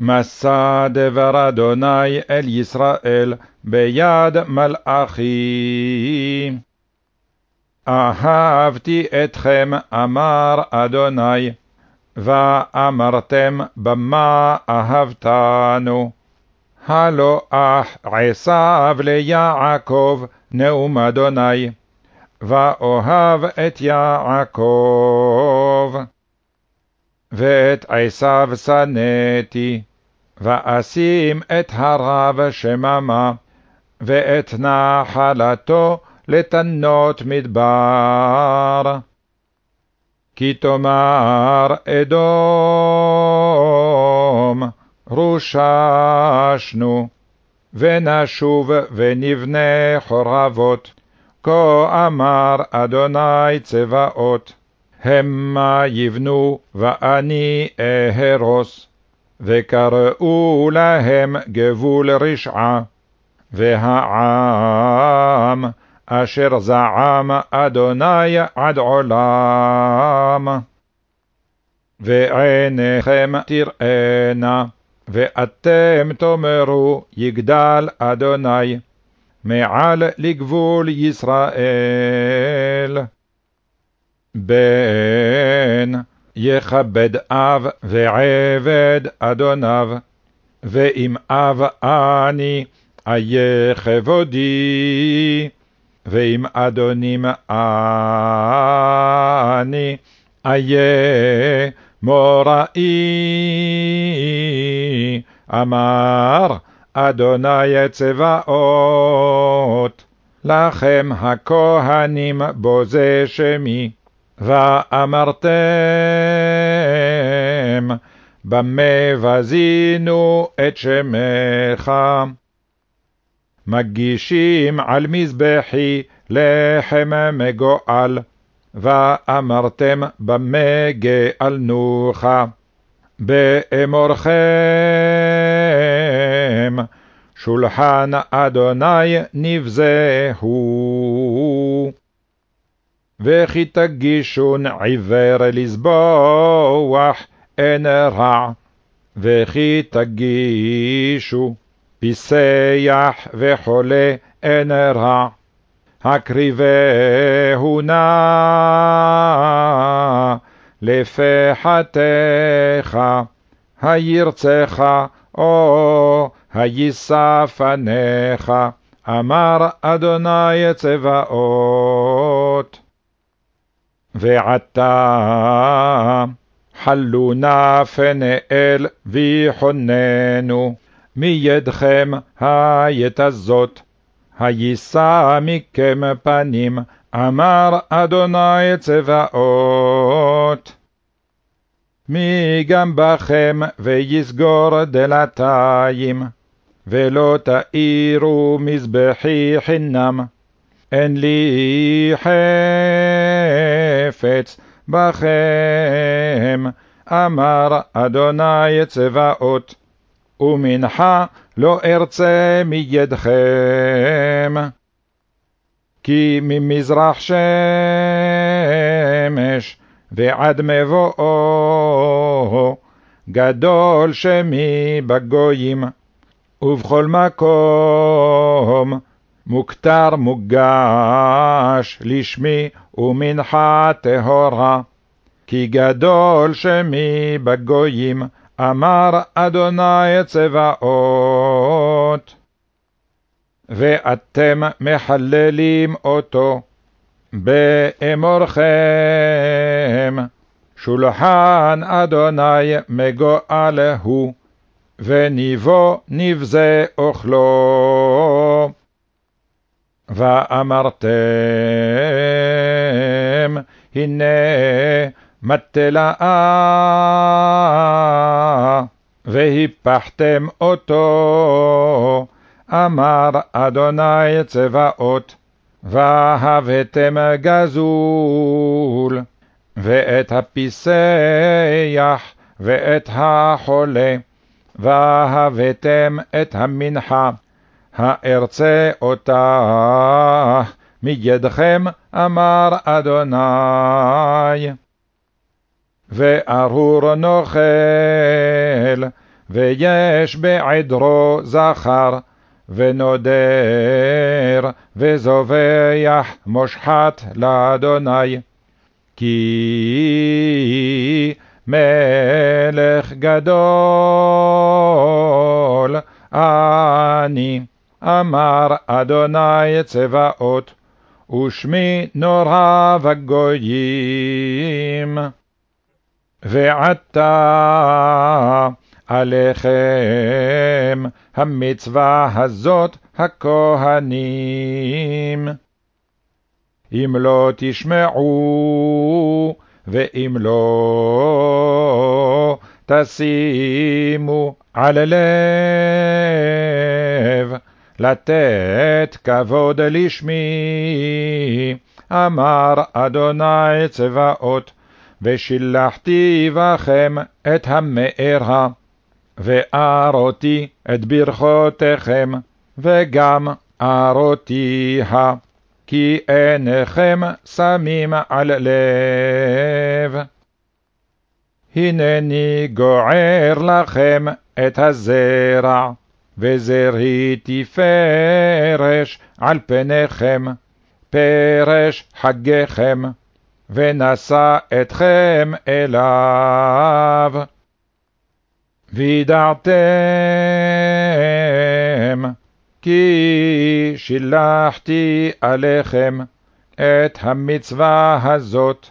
מסע דבר אדוני אל ישראל ביד מלאכי. אהבתי אתכם, אמר אדוני, ואמרתם במה אהבתנו. הלא אח עשיו ליעקב, נאום אדוני, ואוהב את יעקב. ואת עשיו שנאתי, ואשים את הרב שממה, ואת נחלתו לתנות מדבר. כי תאמר אדום, רוששנו, ונשוב ונבנה חורבות, כה אמר אדוני צבאות. המה יבנו ואני אהרוס, וקראו להם גבול רשעה, והעם אשר זעם אדוני עד עולם. ועיניכם תראינה, ואתם תאמרו יגדל אדוני, מעל לגבול ישראל. בן יכבד אב ועבד אדוניו, ואם אב אני איה כבודי, ואם אדונים אני איה מוראי, אמר אדוני צבאות, לכם הכהנים בוזה שמי. ואמרתם, במה בזינו את שמך. מגישים על מזבחי לחם מגואל, ואמרתם במה גאלנוך. באמורכם, שולחן אדוני נבזהו. וכי תגישון עיוור לזבוח אין רע, וכי תגישו פיסח וחולה אין רע. הקריבהו נא לפחתך, הירצך או הישא פניך, אמר אדוני צבאות. ועתה חלו נא פניאל ויחוננו מידכם העת הזאת, הישא מכם פנים, אמר אדוני צבאות. מי גם בכם ויסגור דלתיים, ולא תאירו מזבחי חינם. אין לי חפץ בכם, אמר אדוני צבאות, ומנחה לא ארצה מידכם. כי ממזרח שמש ועד מבואו, גדול שמי בגויים, ובכל מקום מוכתר מוגש לשמי ומנחה טהורה, כי גדול שמי בגויים, אמר אדוני צבאות. ואתם מחללים אותו, באמורכם, שולחן אדוני מגואל הוא, וניבו נבזה אוכלו. ואמרתם, הנה מטלאה, והפחתם אותו, אמר אדוני צבאות, והבאתם גזול, ואת הפיסח, ואת החולה, והבאתם את המנחה, הארצה אותה מידכם, אמר אדוני. וארור נוכל, ויש בעדרו זכר, ונודר, וזובח מושחת לאדוני. כי מלך גדול אני, אמר אדוני צבאות, ושמי נורא בגויים. ועתה עליכם המצווה הזאת הכהנים. אם לא תשמעו, ואם לא תשימו על לב, לתת כבוד לשמי, אמר אדוני צבאות, ושילחתי בכם את המארה, וארותי את ברכותיכם, וגם ארותיה, כי עיניכם שמים על לב. הנני גוער לכם את הזרע, וזריתי פרש על פניכם, פרש חגיכם, ונשא אתכם אליו. וידעתם כי שילחתי עליכם את המצווה הזאת,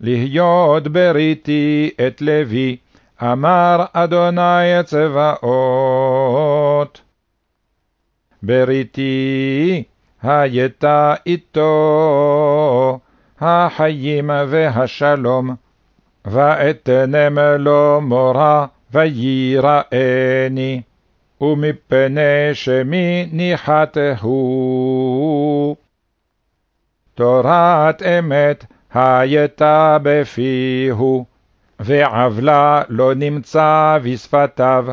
להיות בריתי את לוי, אמר אדוני צבאות. בריתי הייתה איתו החיים והשלום, ואתנם לו מורה וייראני, ומפני שמי ניחתהו. תורת אמת הייתה בפיהו, ועוולה לא נמצא בשפתיו.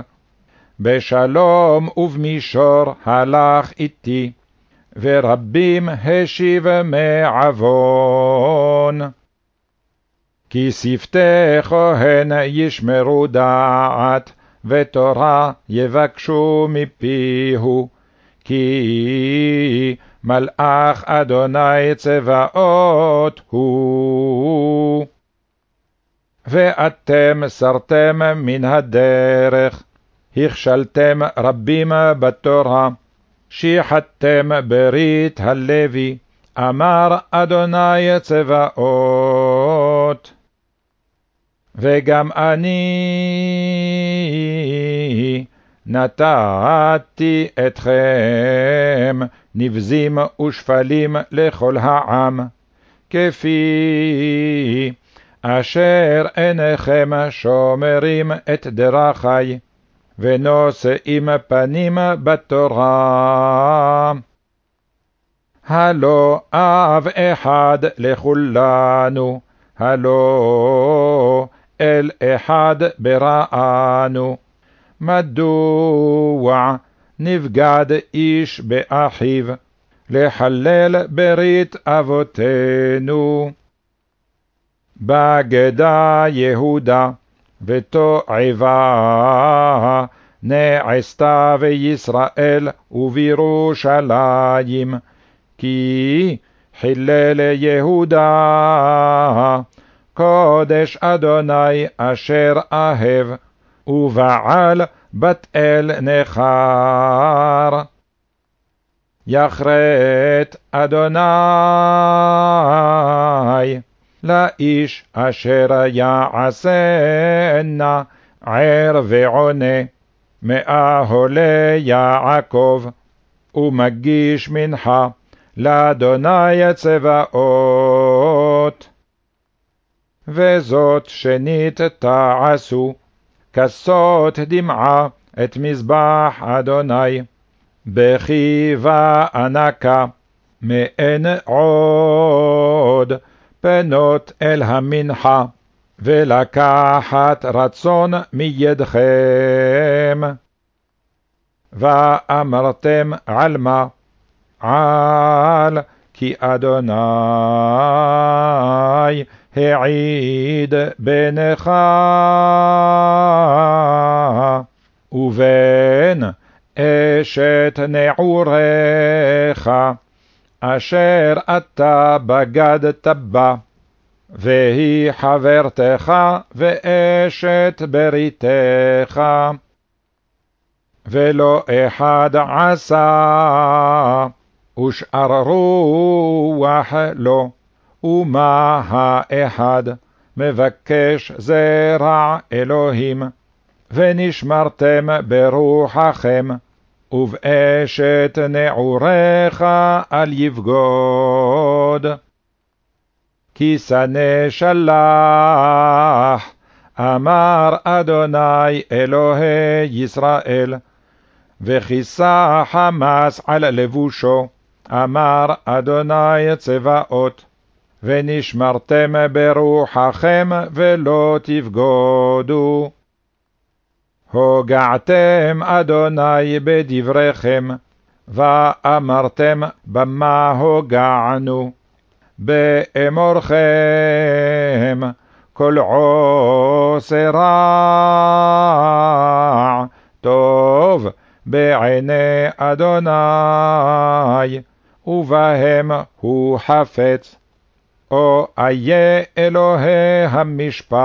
בשלום ובמישור הלך איתי, ורבים השיב מעוון. כי שפתי כהן ישמרו דעת, ותורה יבקשו מפיהו, כי מלאך אדוני צבאות הוא. ואתם סרתם מן הדרך, הכשלתם רבים בתורה, שיחתם ברית הלוי, אמר אדוני צבאות. וגם אני נתתי אתכם נבזים ושפלים לכל העם, כפי אשר עיניכם שומרים את דרכי, ונושאים פנים בתורה. הלא אב אחד לכולנו, הלא אל אחד בראנו. מדוע נבגד איש באחיו, לחלל ברית אבותינו? בגדה יהודה, ותועבה נעשתה בישראל ובירושלים, כי חילל יהודה, קודש אדוני אשר אהב, ובעל בת אל נכר. יכרת אדוני לאיש אשר יעשנה ער ועונה מאהולי יעקב, ומגיש מנחה לאדוני צבאות. וזאת שנית תעשו, כסות דמעה את מזבח אדוני, בכי וענקה, מאין עוד פנות אל המנחה, ולקחת רצון מידכם. ואמרתם על מה? על כי אדוני העיד בנך, ובן אשת נעוריך, אשר אתה בגדת בה, והיא חברתך ואשת בריתך. ולא אחד עשה, ושאר רוח לו, ומה האחד מבקש זרע אלוהים, ונשמרתם ברוחכם, ובאשת נעוריך אל יבגוד. כי שנא שלח, אמר אדוני אלוהי ישראל, וכיסה חמס על לבושו, אמר אדוני צבאות, ונשמרתם ברוחכם ולא תבגודו. הוגעתם אדוני בדבריכם, ואמרתם במה הוגענו, באמורכם כל עושה רע, טוב בעיני אדוני, ובהם הוא חפץ. או איה אלוהי המשפט.